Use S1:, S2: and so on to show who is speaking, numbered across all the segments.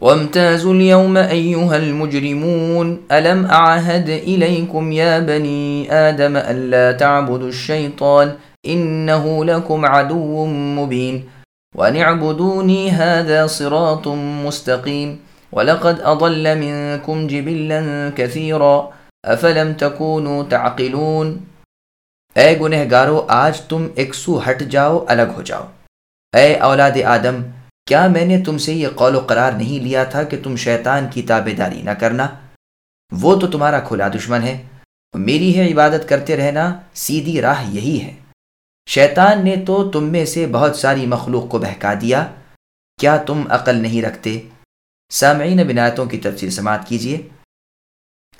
S1: وامتازوا اليوم أيها المجرمون. ألم أعهد إليكم يا بني آدم ألا تعبدوا الشيطان؟ إنه لكم عدو مبين. ونعبدوني هذا صراط مستقيم. ولقد أضل منكم جبلا كثيرا. أفلم تكونوا تعقلون؟
S2: اے گنہگارو آج تم ایک سو ہٹ جاؤ الگ ہو جاؤ۔ اے أولاد آدم کیا میں نے تم سے یہ قول و قرار نہیں لیا تھا کہ تم شیطان کی تابے داری نہ کرنا؟ وہ تو تمہارا کھلا دشمن ہے۔ میری ہے عبادت کرتے رہنا، سیدھی راہ یہی ہے۔ شیطان نے تو تم میں سے بہت ساری مخلوق کو بہکا دیا۔ کیا تم عقل نہیں رکھتے؟ سامعین بنایتوں کی تفصیل سماعت کیجیے۔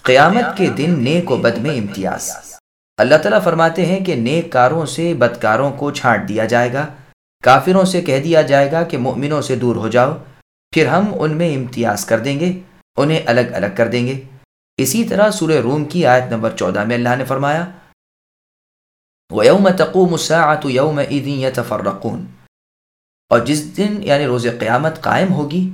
S2: قیامت کے دن نیک و بد میں امتیاز۔ اللہ تعالیٰ فرماتے ہیں کہ نیک کاروں سے بدکاروں کو چھانٹ دیا جائے گا۔ کافروں سے کہہ دیا جائے گا کہ مؤمنوں سے دور ہو جاؤ، پھر ہم ان میں امتیاز کر دیں گے، انہیں الگ الگ کر دیں گے۔ اسی طرح سورہ روم کی آیت نمبر چودہ میں اللہ نے فرمایا، وَيَوْمَ تَقُومُ السَّاعَةُ يَوْمَئِذٍ يَتَفَرَّقُونَ۔ اور جس دن یعنی روز قیامت قائم ہوگی،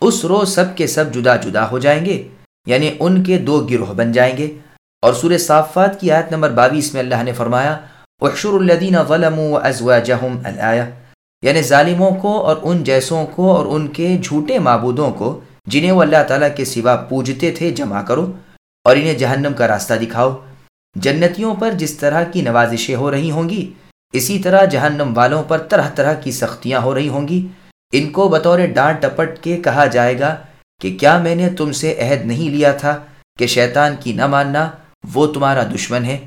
S2: اس روز سب کے سب جدا جدا ہو جائیں گے یعنی ان کے دو گروہ بن جائیں گے۔ اور سورہ صافات کی آیت نمبر باویس میں اللہ نے فرمایا وحشر الدین غلم و ازوا جہم یعنی ظالموں کو اور ان جیسوں کو اور ان کے جھوٹے معبودوں کو جنہیں وہ اللہ تعالیٰ کے سوا پوجتے تھے، جمع کرو اور انہیں جہنم کا راستہ دکھاؤ۔ جنتیوں پر جس طرح کی نوازشیں ہو رہی ہوں گی، اسی طرح جہنم والوں پر طرح طرح کی سختیاں ہو رہی ہوں گی۔ ان کو بطور ڈانٹ ٹپٹ کے کہا جائے گا کہ کیا میں نے تم سے عہد نہیں لیا تھا کہ شیطان کی نہ ماننا، وہ تمہارا دشمن ہے۔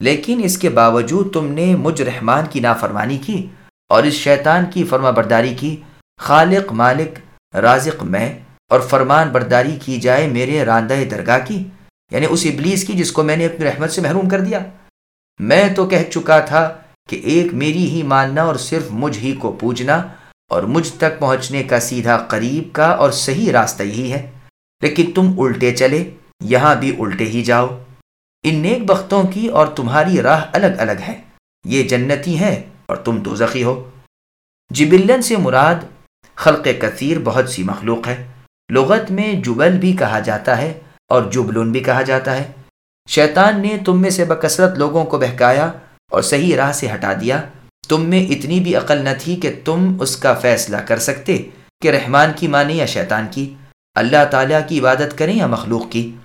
S2: لیکن اس کے باوجود تم نے مجھ رحمان کی نافرمانی کی اور اس شیطان کی فرما برداری کی۔ خالق، مالک، رازق، میں اور فرمان برداری کی جائے میرے راندہ درگاہ کی۔ یعنی اس ابلیس کی جس کو میں نے اپنی رحمت سے محروم کر دیا۔ میں تو کہہ چکا تھا کہ ایک میری ہی ماننا اور صرف مجھ ہی کو پوجنا اور مجھ تک پہنچنے کا سیدھا قریب کا اور صحیح راستہ یہی ہے۔ لیکن تم الٹے چلے، یہاں بھی الٹے ہی جاؤ۔ ان نیک بختوں کی اور تمہاری راہ الگ الگ ہے۔ یہ جنتی ہیں اور تم دوزخی ہو۔ جبلن سے مراد خلق کثیر بہت سی مخلوق ہے۔ لغت میں جبل بھی کہا جاتا ہے اور جبلن بھی کہا جاتا ہے۔ شیطان نے تم میں سے بکثرت لوگوں کو بہکایا اور صحیح راہ سے ہٹا دیا۔ تم میں اتنی بھی عقل نہ تھی کہ تم اس کا فیصلہ کر سکتے کہ رحمان کی مانے یا شیطان کی۔ اللہ تعالیٰ کی عبادت کریں یا مخلوق کی۔